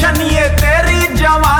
शनिए तेरी जवान।